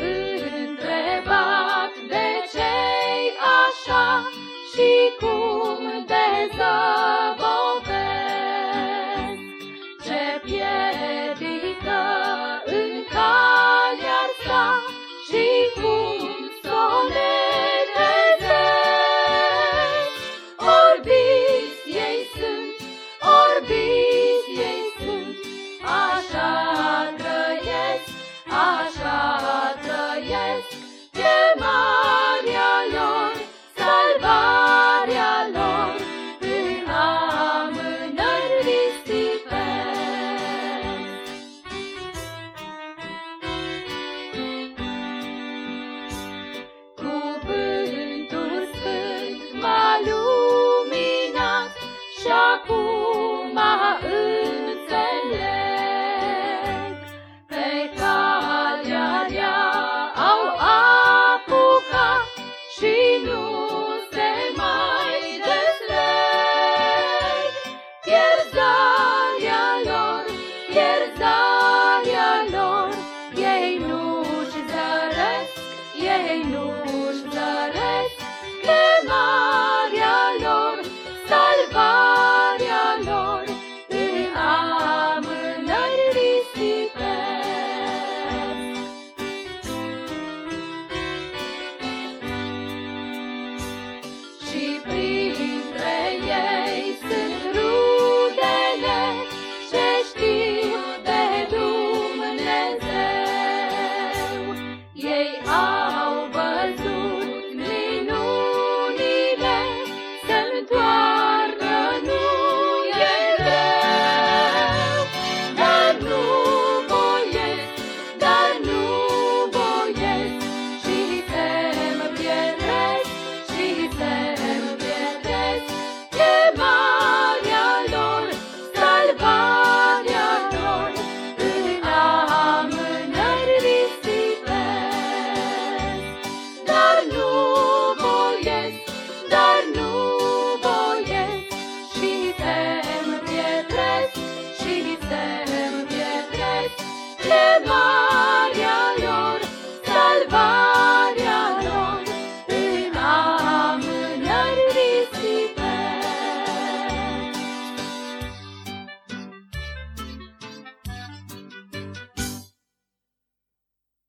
Ooh. Ei